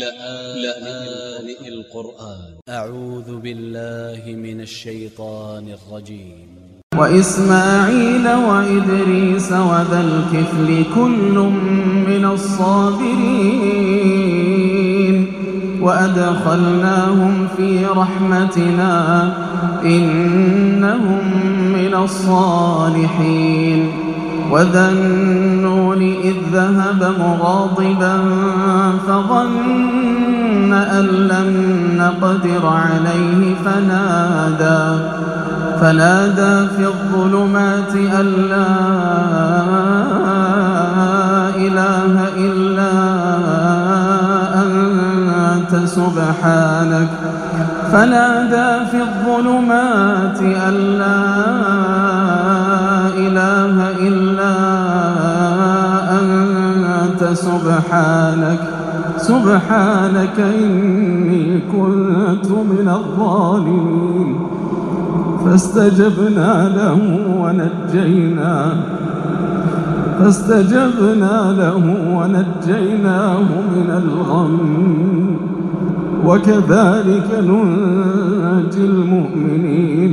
لآن القرآن. أ ع و ذ ب ا ل ل ه من ا ل ش ي ط ا ن ا ل ج ي م وإسماعيل وإدريس وذا الكفل كل من الصابرين وأدخلناهم في رحمتنا إنهم من الصالحين وذا النون إذ ذهب مغاضبا فظن أن لن نقدر عليه فنادى فنادى في الظلمات أن لا إله إلا أنت سبحانك فنادى في الظلمات أن لا سبحانك سبحانك إني كنت من الظالمين. فاستجبنا له ونجيناه فاستجبنا له ونجيناه من الغم. وكذلك ننجي المؤمنين.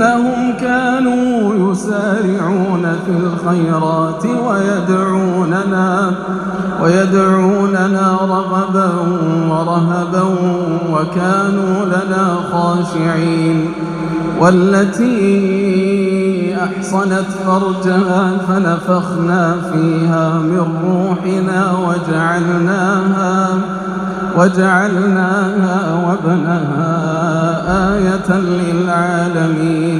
إنهم كانوا يسارعون في الخيرات ويدعوننا ويدعوننا رغبا ورهبا وكانوا لنا خاشعين. والتي أحصنت فرجها فنفخنا فيها من روحنا وجعلناها وجعلناها وابنها آية للعالمين.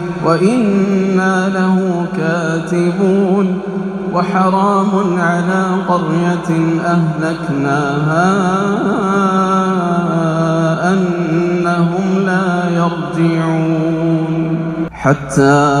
وإنا له كاتبون وحرام على قرية أهلكناها أنهم لا يرجعون. حتى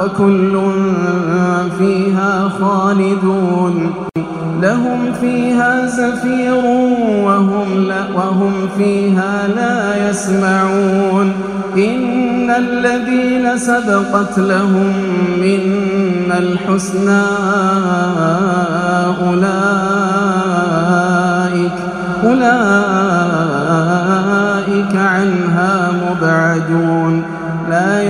وكل فيها خالدون. لهم فيها زفير وهم, لا وهم فيها لا يسمعون. إن الذين سبقت لهم منا الحسنى أولئك أولئك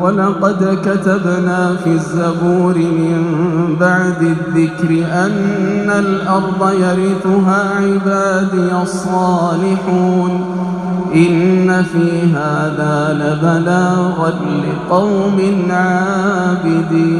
ولقد كتبنا في الزبور من بعد الذكر أن الأرض يرثها عبادي الصالحون إن في هذا لبلاغا لقوم عابدين.